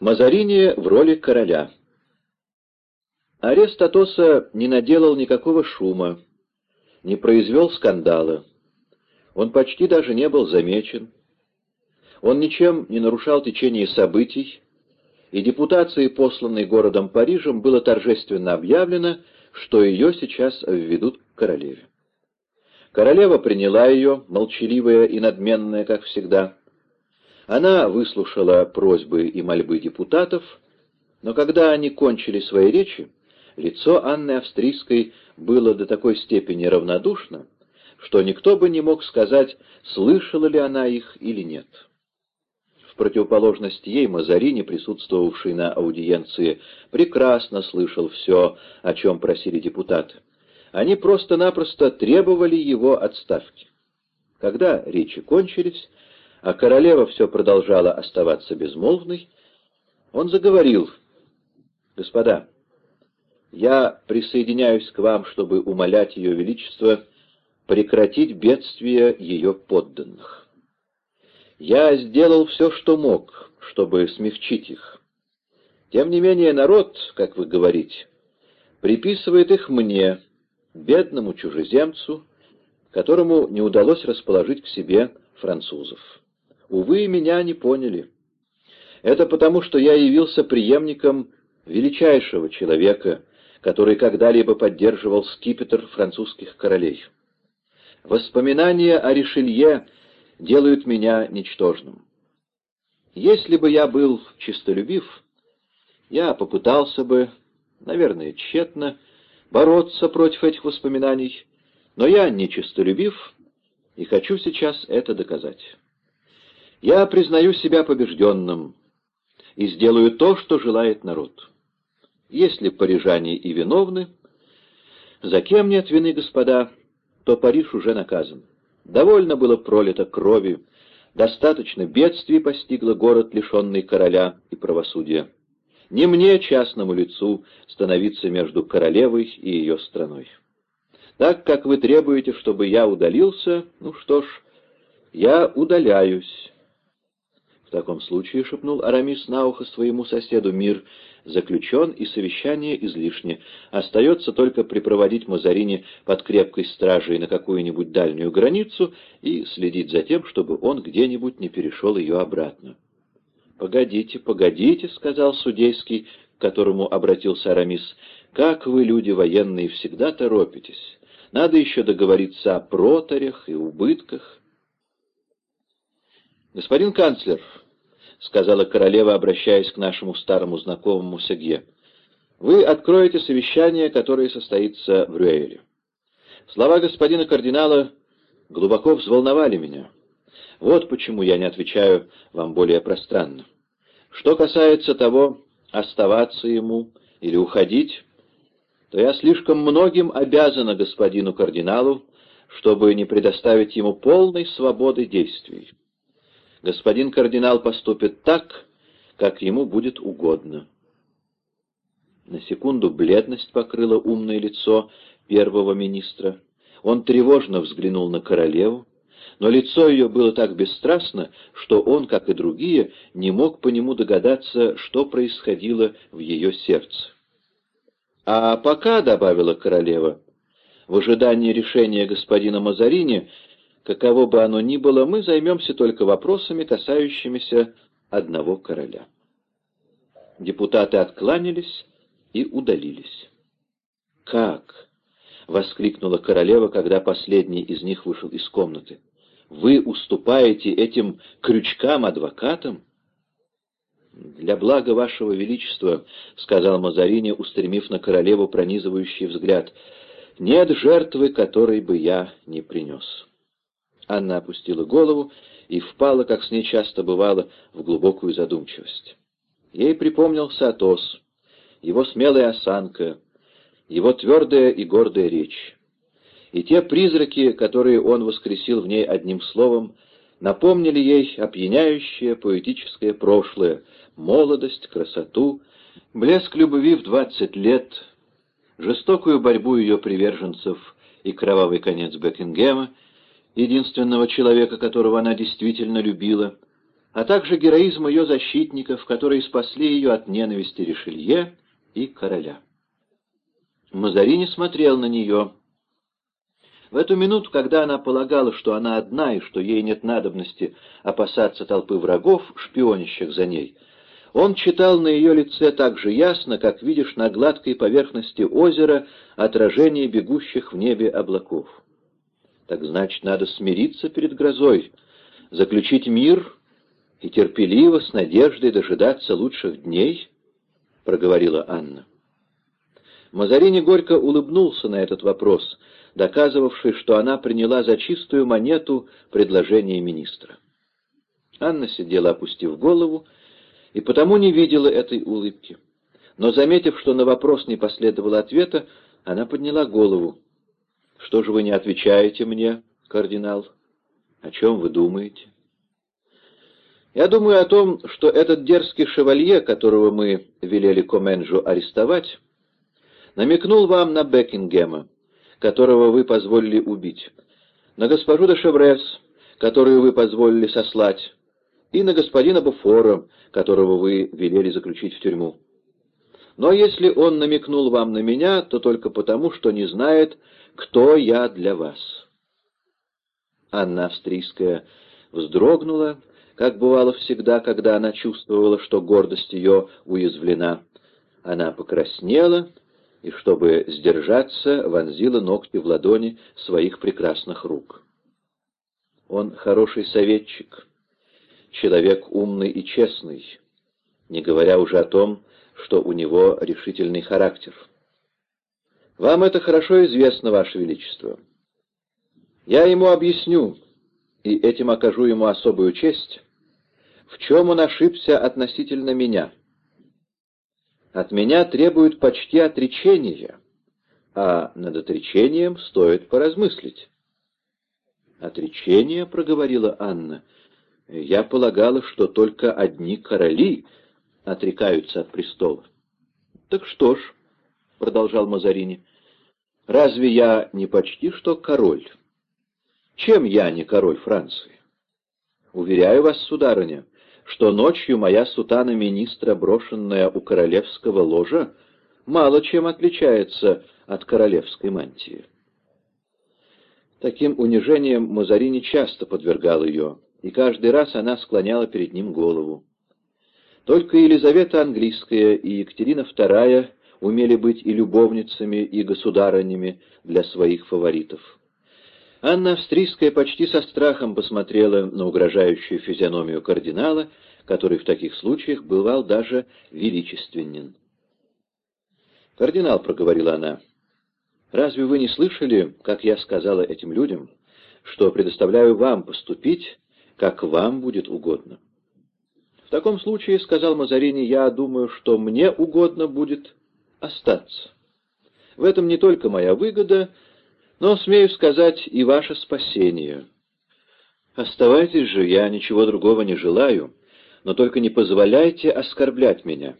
Мазарини в роли короля. Арест Атоса не наделал никакого шума, не произвел скандала. Он почти даже не был замечен. Он ничем не нарушал течение событий, и депутации, посланной городом Парижем, было торжественно объявлено, что ее сейчас введут к королеве. Королева приняла ее, молчаливая и надменная, как всегда, она выслушала просьбы и мольбы депутатов, но когда они кончили свои речи, лицо Анны Австрийской было до такой степени равнодушно, что никто бы не мог сказать, слышала ли она их или нет. В противоположность ей Мазарини, присутствовавший на аудиенции, прекрасно слышал все, о чем просили депутаты. Они просто-напросто требовали его отставки. Когда речи кончились, а королева все продолжала оставаться безмолвной, он заговорил. «Господа, я присоединяюсь к вам, чтобы умолять Ее Величество прекратить бедствие ее подданных. Я сделал все, что мог, чтобы смягчить их. Тем не менее народ, как вы говорите, приписывает их мне, бедному чужеземцу, которому не удалось расположить к себе французов. Увы, меня не поняли. Это потому, что я явился преемником величайшего человека, который когда-либо поддерживал скипетр французских королей. Воспоминания о Ришелье делают меня ничтожным. Если бы я был чистолюбив, я попытался бы, наверное, тщетно, бороться против этих воспоминаний, но я не чистолюбив и хочу сейчас это доказать. Я признаю себя побежденным и сделаю то, что желает народ. Если парижане и виновны, за кем нет вины, господа, то Париж уже наказан. Довольно было пролито крови, достаточно бедствий постигло город, лишенный короля и правосудия. Не мне, частному лицу, становиться между королевой и ее страной. Так как вы требуете, чтобы я удалился, ну что ж, я удаляюсь. В таком случае, — шепнул Арамис на ухо своему соседу, — мир заключен и совещание излишне. Остается только припроводить Мазарини под крепкой стражей на какую-нибудь дальнюю границу и следить за тем, чтобы он где-нибудь не перешел ее обратно. — Погодите, погодите, — сказал судейский, к которому обратился Арамис, — как вы, люди военные, всегда торопитесь. Надо еще договориться о проторях и убытках. «Господин канцлер», — сказала королева, обращаясь к нашему старому знакомому Сеге, — «вы откроете совещание, которое состоится в Рюэле. Слова господина кардинала глубоко взволновали меня. Вот почему я не отвечаю вам более пространно. Что касается того, оставаться ему или уходить, то я слишком многим обязана господину кардиналу, чтобы не предоставить ему полной свободы действий господин кардинал поступит так, как ему будет угодно. На секунду бледность покрыла умное лицо первого министра. Он тревожно взглянул на королеву, но лицо ее было так бесстрастно, что он, как и другие, не мог по нему догадаться, что происходило в ее сердце. «А пока», — добавила королева, — «в ожидании решения господина Мазарини Каково бы оно ни было, мы займемся только вопросами, касающимися одного короля. Депутаты откланялись и удалились. «Как?» — воскликнула королева, когда последний из них вышел из комнаты. «Вы уступаете этим крючкам-адвокатам?» «Для блага вашего величества», — сказал Мазарини, устремив на королеву пронизывающий взгляд, — «нет жертвы, которой бы я не принес». Анна опустила голову и впала, как с ней часто бывало, в глубокую задумчивость. Ей припомнился Атос, его смелая осанка, его твердая и гордая речь. И те призраки, которые он воскресил в ней одним словом, напомнили ей опьяняющее поэтическое прошлое, молодость, красоту, блеск любви в двадцать лет, жестокую борьбу ее приверженцев и кровавый конец Бекингема, единственного человека, которого она действительно любила, а также героизм ее защитников, которые спасли ее от ненависти Ришелье и короля. Мазарини смотрел на нее. В эту минуту, когда она полагала, что она одна и что ей нет надобности опасаться толпы врагов, шпионящих за ней, он читал на ее лице так же ясно, как видишь на гладкой поверхности озера отражение бегущих в небе облаков. Так значит, надо смириться перед грозой, заключить мир и терпеливо, с надеждой дожидаться лучших дней, — проговорила Анна. Мазарини горько улыбнулся на этот вопрос, доказывавший, что она приняла за чистую монету предложение министра. Анна сидела, опустив голову, и потому не видела этой улыбки. Но, заметив, что на вопрос не последовало ответа, она подняла голову. «Что же вы не отвечаете мне, кардинал? О чем вы думаете?» «Я думаю о том, что этот дерзкий шевалье, которого мы велели Коменджу арестовать, намекнул вам на Бекингема, которого вы позволили убить, на госпожу де Шеврес, которую вы позволили сослать, и на господина Буфора, которого вы велели заключить в тюрьму. Но если он намекнул вам на меня, то только потому, что не знает, кто я для вас. Анна Австрийская вздрогнула, как бывало всегда, когда она чувствовала, что гордость ее уязвлена. Она покраснела и, чтобы сдержаться, вонзила ногти в ладони своих прекрасных рук. Он хороший советчик, человек умный и честный, не говоря уже о том, что у него решительный характер. Вам это хорошо известно, Ваше Величество. Я ему объясню, и этим окажу ему особую честь, в чем он ошибся относительно меня. От меня требуют почти отречения, а над отречением стоит поразмыслить. «Отречение?» — проговорила Анна — я полагала, что только одни короли отрекаются от престола. — Так что ж, — продолжал Мазарини, — разве я не почти что король? Чем я не король Франции? Уверяю вас, сударыня, что ночью моя сутана министра, брошенная у королевского ложа, мало чем отличается от королевской мантии. Таким унижением Мазарини часто подвергал ее, и каждый раз она склоняла перед ним голову. Только Елизавета Английская и Екатерина II умели быть и любовницами, и государынями для своих фаворитов. Анна Австрийская почти со страхом посмотрела на угрожающую физиономию кардинала, который в таких случаях бывал даже величественен. «Кардинал», — проговорила она, — «разве вы не слышали, как я сказала этим людям, что предоставляю вам поступить как вам будет угодно. В таком случае, — сказал Мазарини, — я думаю, что мне угодно будет остаться. В этом не только моя выгода, но, смею сказать, и ваше спасение. Оставайтесь же, я ничего другого не желаю, но только не позволяйте оскорблять меня.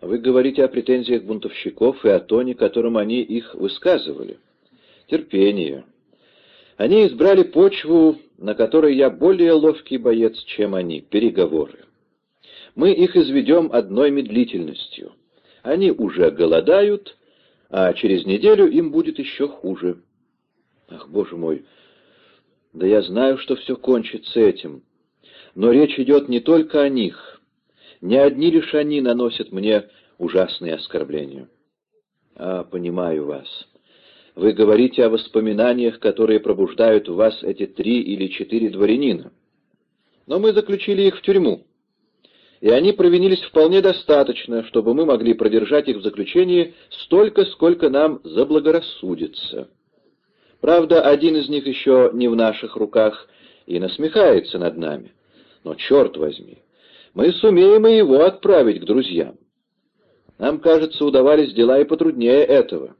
Вы говорите о претензиях бунтовщиков и о тоне, которым они их высказывали. Терпение. Они избрали почву, на которой я более ловкий боец, чем они, переговоры. Мы их изведем одной медлительностью. Они уже голодают, а через неделю им будет еще хуже. Ах, боже мой, да я знаю, что все кончится этим. Но речь идет не только о них. Не одни лишь они наносят мне ужасные оскорбления. А, понимаю вас. Вы говорите о воспоминаниях, которые пробуждают в вас эти три или четыре дворянина. Но мы заключили их в тюрьму, и они провинились вполне достаточно, чтобы мы могли продержать их в заключении столько, сколько нам заблагорассудится. Правда, один из них еще не в наших руках и насмехается над нами. Но, черт возьми, мы сумеем и его отправить к друзьям. Нам, кажется, удавались дела и потруднее этого.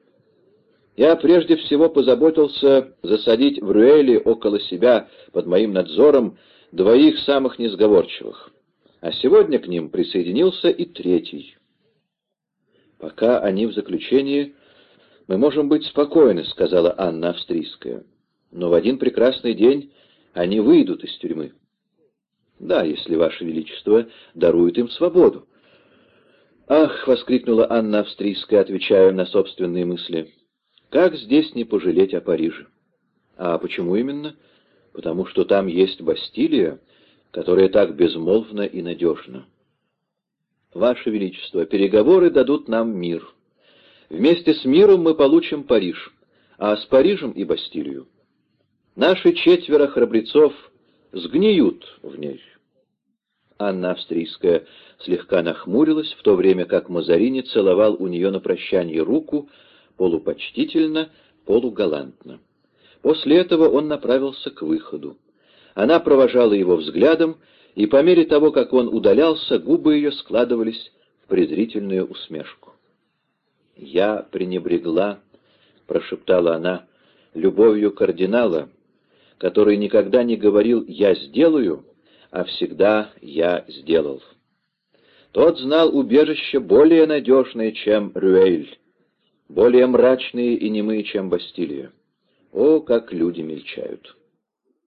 Я прежде всего позаботился засадить в Руэле около себя, под моим надзором, двоих самых несговорчивых. А сегодня к ним присоединился и третий. «Пока они в заключении, мы можем быть спокойны», — сказала Анна Австрийская. «Но в один прекрасный день они выйдут из тюрьмы». Да, если Ваше Величество дарует им свободу. «Ах!» — воскликнула Анна Австрийская, отвечая на собственные мысли. «Как здесь не пожалеть о Париже?» «А почему именно?» «Потому что там есть Бастилия, которая так безмолвна и надежна». «Ваше Величество, переговоры дадут нам мир. Вместе с миром мы получим Париж, а с Парижем и Бастилию. Наши четверо храбрецов сгниют в ней». Анна Австрийская слегка нахмурилась, в то время как Мазарини целовал у нее на прощание руку, полупочтительно, полугалантно. После этого он направился к выходу. Она провожала его взглядом, и по мере того, как он удалялся, губы ее складывались в презрительную усмешку. «Я пренебрегла», — прошептала она, — «любовью кардинала, который никогда не говорил «я сделаю», а всегда «я сделал». Тот знал убежище более надежное, чем Рюэль, более мрачные и немые, чем Бастилия. О, как люди мельчают!